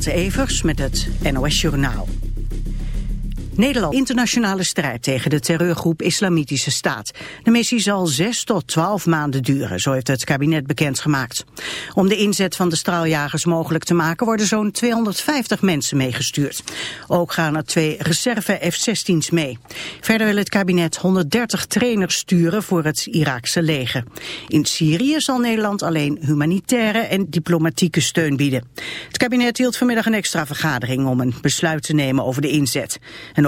Renate Evers met het NOS Journaal. Nederland internationale strijd tegen de terreurgroep Islamitische Staat. De missie zal 6 tot 12 maanden duren, zo heeft het kabinet bekendgemaakt. Om de inzet van de straaljagers mogelijk te maken worden zo'n 250 mensen meegestuurd. Ook gaan er twee reserve F-16's mee. Verder wil het kabinet 130 trainers sturen voor het Iraakse leger. In Syrië zal Nederland alleen humanitaire en diplomatieke steun bieden. Het kabinet hield vanmiddag een extra vergadering om een besluit te nemen over de inzet.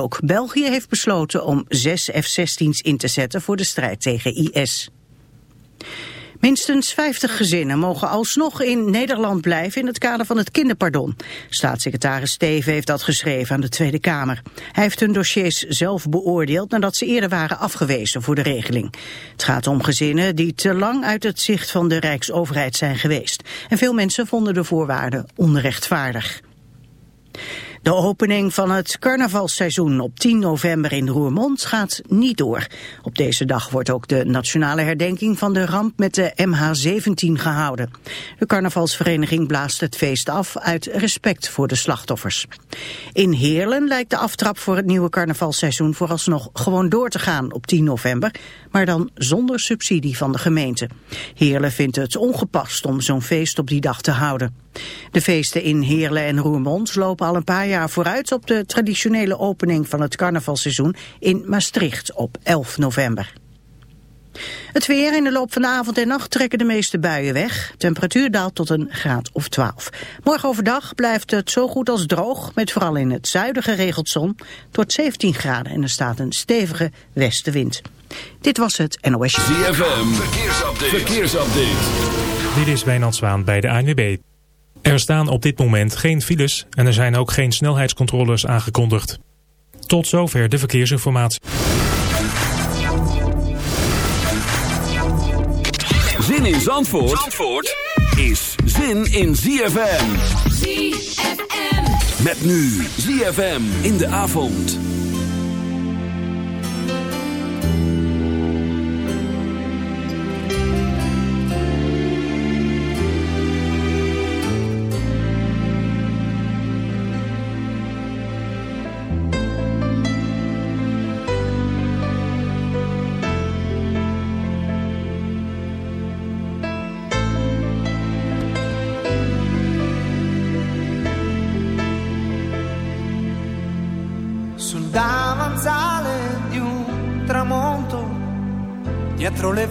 Ook België heeft besloten om zes F-16's in te zetten voor de strijd tegen IS. Minstens 50 gezinnen mogen alsnog in Nederland blijven in het kader van het kinderpardon. Staatssecretaris Steven heeft dat geschreven aan de Tweede Kamer. Hij heeft hun dossiers zelf beoordeeld nadat ze eerder waren afgewezen voor de regeling. Het gaat om gezinnen die te lang uit het zicht van de Rijksoverheid zijn geweest. En veel mensen vonden de voorwaarden onrechtvaardig. De opening van het carnavalseizoen op 10 november in Roermond gaat niet door. Op deze dag wordt ook de nationale herdenking van de ramp met de MH17 gehouden. De carnavalsvereniging blaast het feest af uit respect voor de slachtoffers. In Heerlen lijkt de aftrap voor het nieuwe carnavalseizoen vooralsnog gewoon door te gaan op 10 november, maar dan zonder subsidie van de gemeente. Heerlen vindt het ongepast om zo'n feest op die dag te houden. De feesten in Heerlen en Roermond lopen al een paar jaar vooruit op de traditionele opening van het carnavalseizoen in Maastricht op 11 november. Het weer in de loop van de avond en nacht trekken de meeste buien weg. Temperatuur daalt tot een graad of 12. Morgen overdag blijft het zo goed als droog, met vooral in het zuiden geregeld zon, tot 17 graden en er staat een stevige westenwind. Dit was het NOS. ZFM, verkeersupdate. verkeersupdate. Dit is Wijnand Zwaan bij de ANWB. Er staan op dit moment geen files en er zijn ook geen snelheidscontroles aangekondigd. Tot zover de verkeersinformatie. Zin in Zandvoort, Zandvoort is zin in ZFM. ZFM. Met nu ZFM in de avond.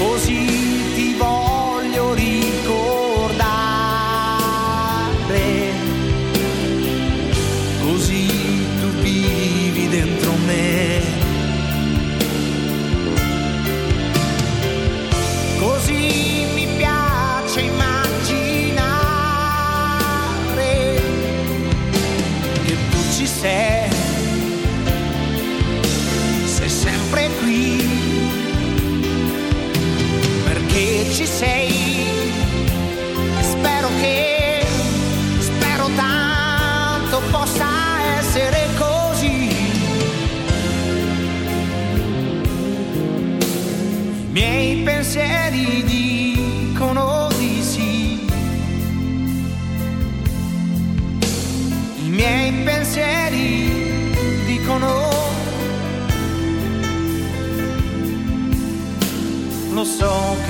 Così sei. Spero che, spero tanto possa essere così. I miei pensieri dicono di sì. I miei pensieri dicono lo so che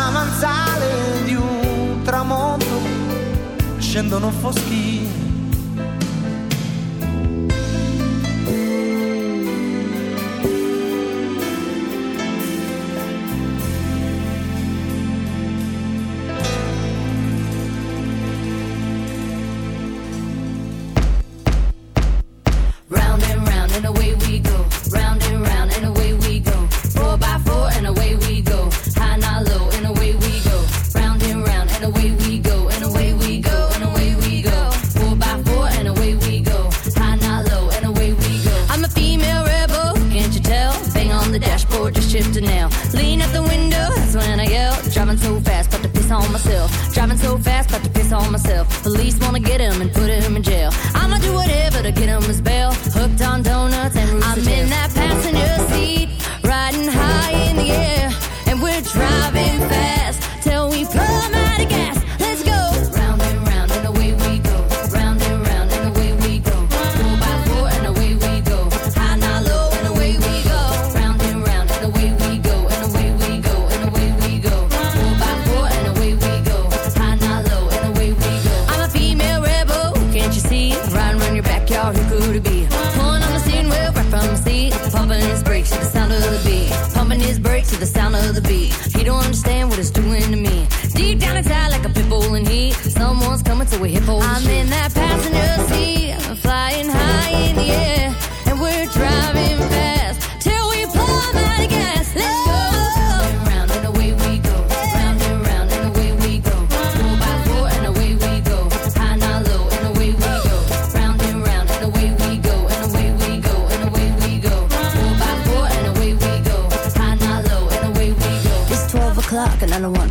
Não no fosquinho myself. Police wanna get him and put Deep down like a pit bull in heat, someone's coming to a hippo. I'm in that passenger seat, flying high in the air, and we're driving fast till we plumb out of gas. Let's go. Round and away we go. Round and round and away we go. Four by four and away we go. High not low and away we go. Round and round and away we go. And away we go. And away we go. Four by four and away we go. High not low and away we go. It's 12 o'clock and I don't want.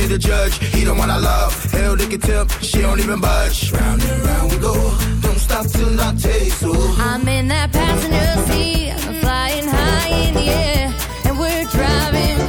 To the judge, he the one I love. Hell, they can tip, she don't even budge. Round and round we go. Don't stop till I taste so. I'm in that passenger seat, flying high in the air, and we're driving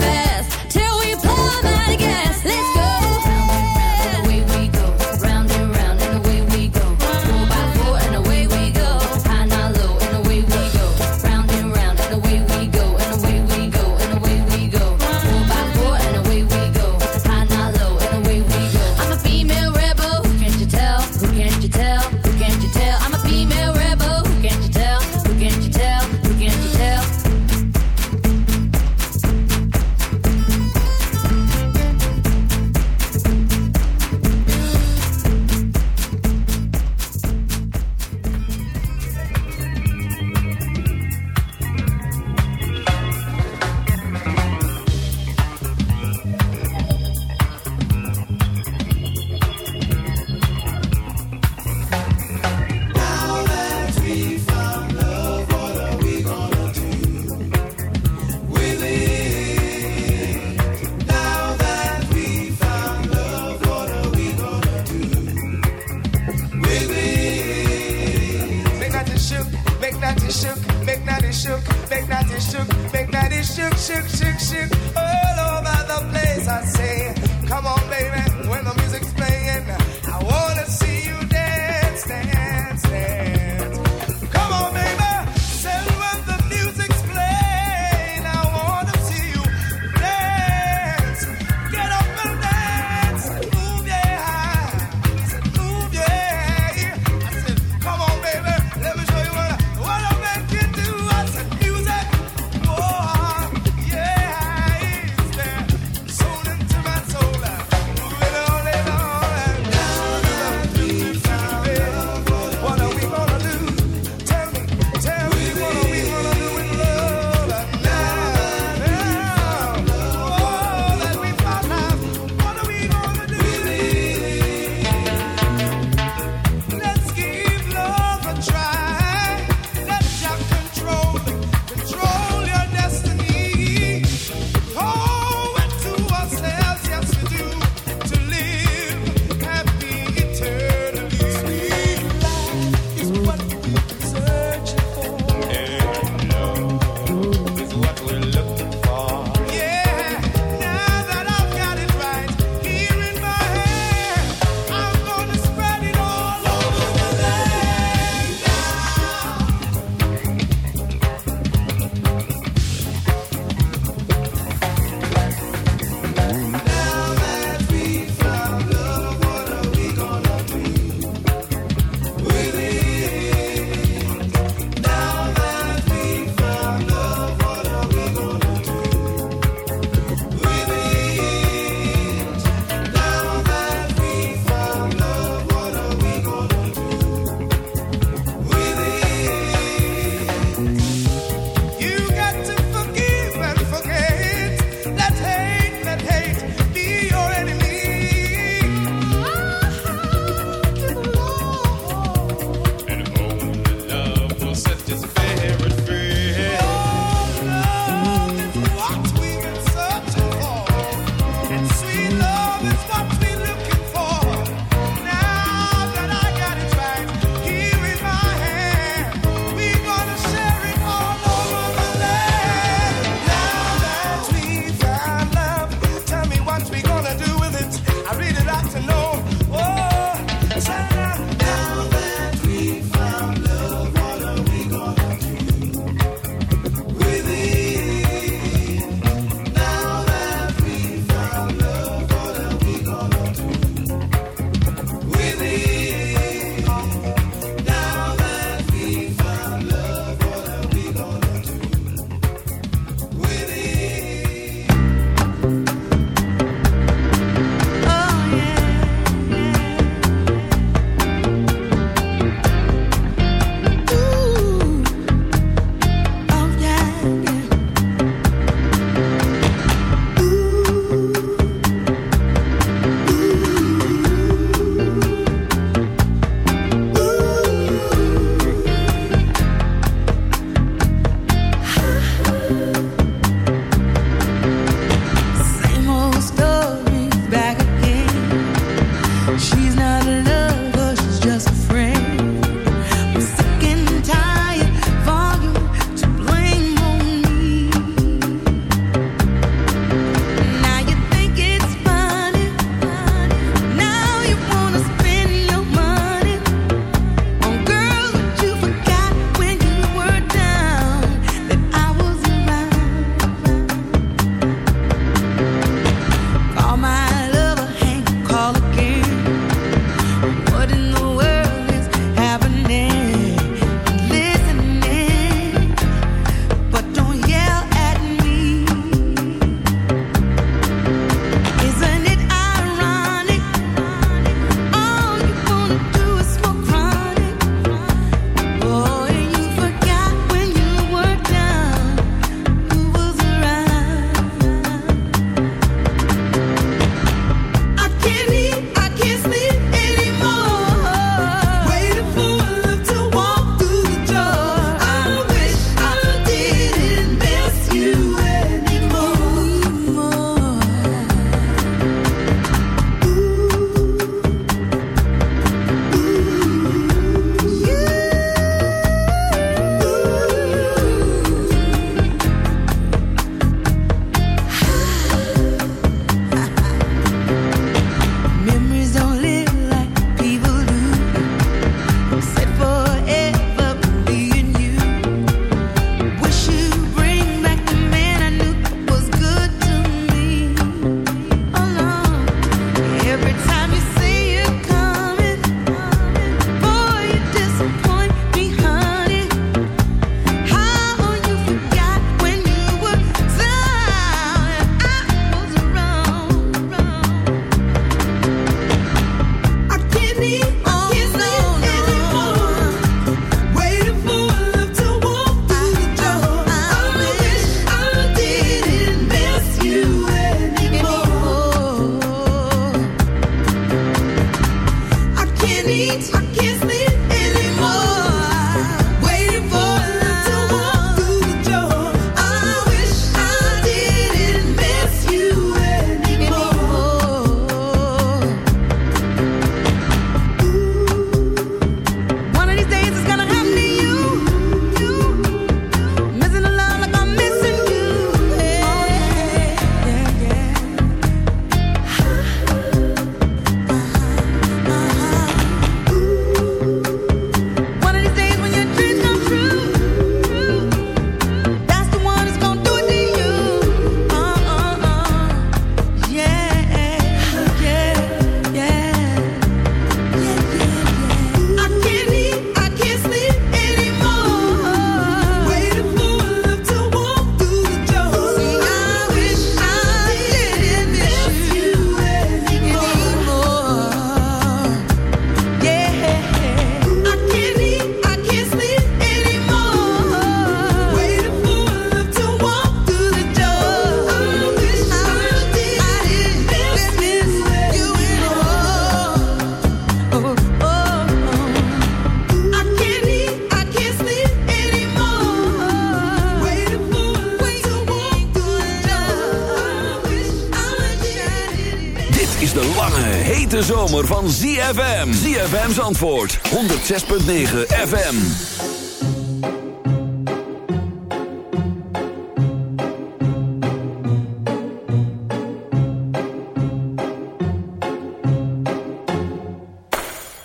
ZFM. ZFM's antwoord 106.9 FM.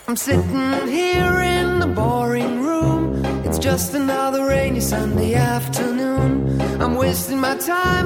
I'm sitting here in the boring room. It's just another rainy Sunday afternoon. I'm wasting my time,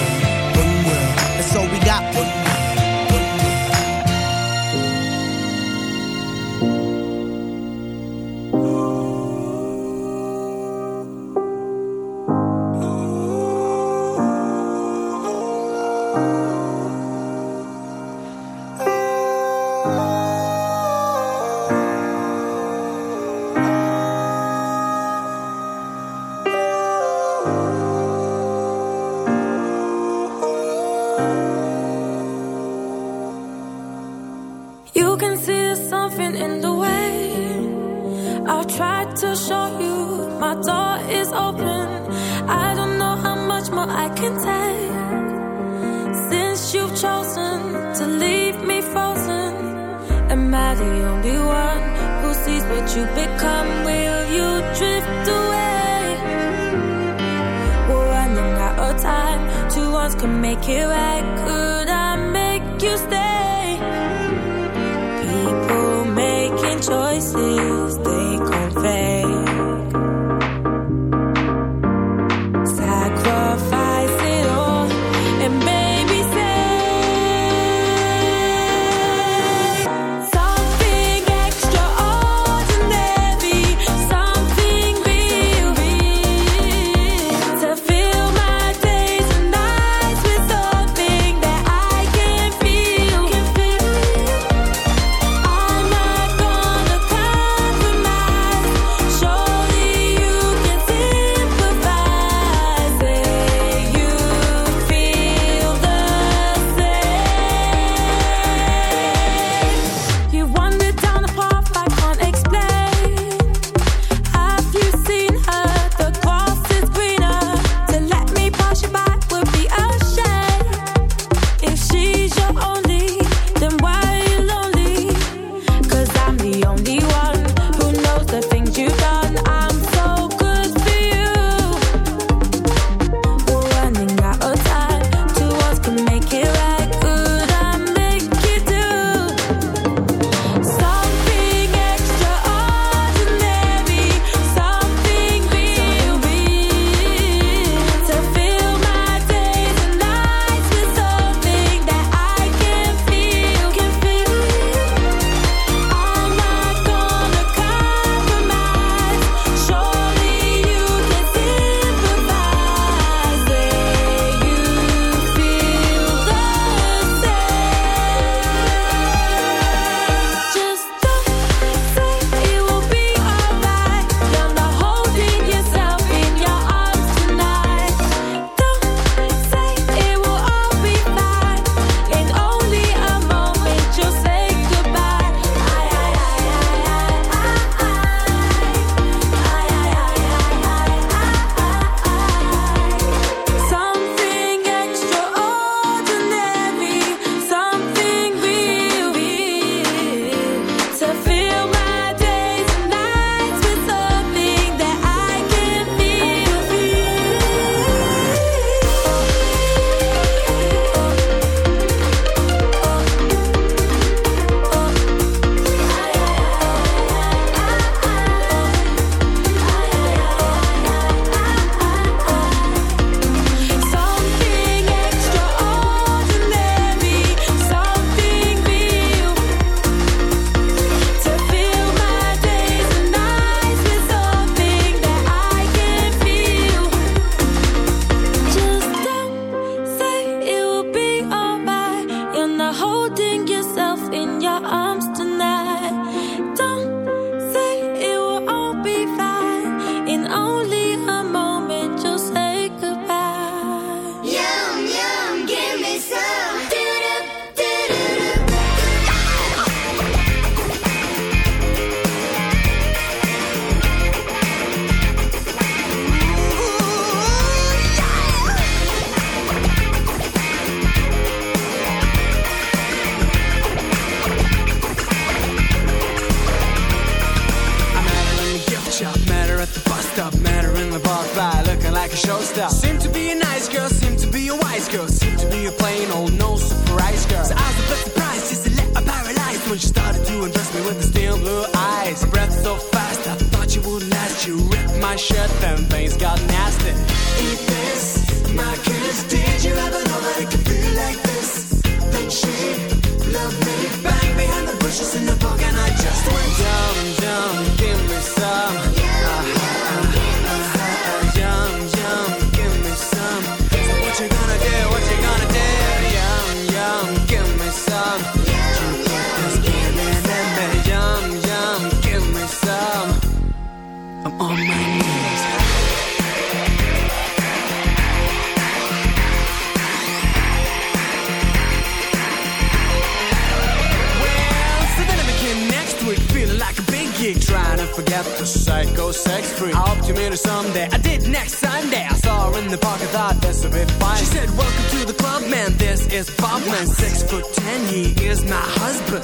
go sex free. I hope to meet her someday. I did next Sunday. I saw her in the park. I thought that's a bit fine. She said, "Welcome to the club, man. This is Bob, man. Six foot ten. He is my husband."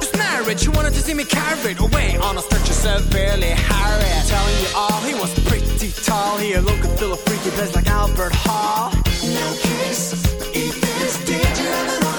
This marriage, she wanted to see me carried away on a stretcher severely harried. Telling you all, he was pretty tall. He looked and feel a freaky place like Albert Hall. No kiss, eat this, did you ever know?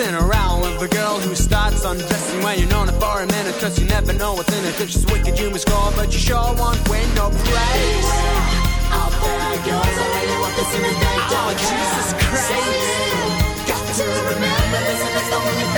in or out with a girl who starts undressing when you're known for a minute. Cause you never know what's in it. If she's wicked, you must score, but you sure won't win no praise. I'll like yours, I really want this in the day. Oh, Jesus Christ. Got to remember this, and it's the only thing.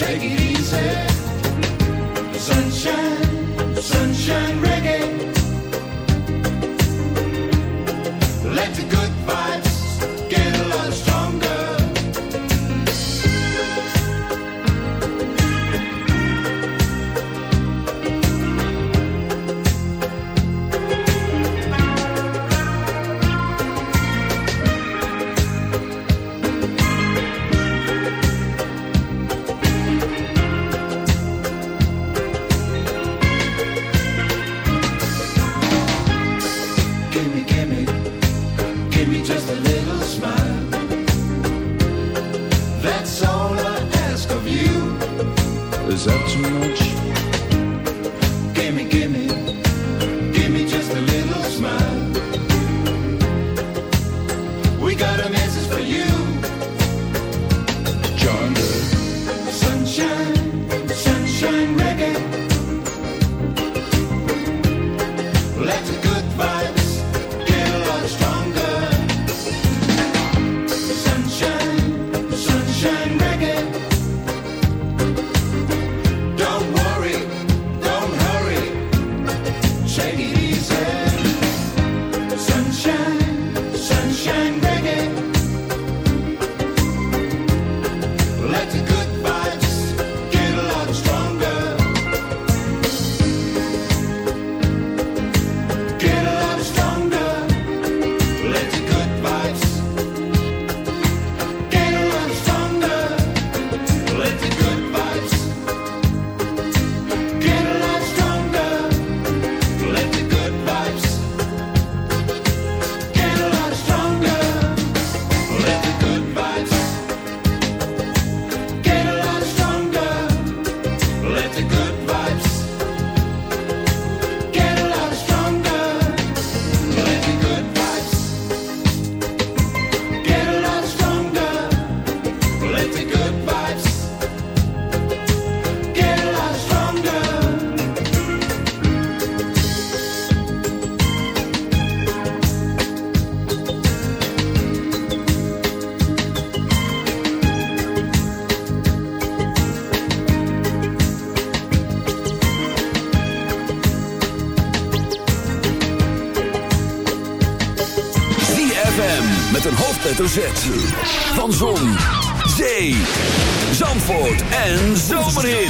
Take it easy, sunshine. en zomerhit.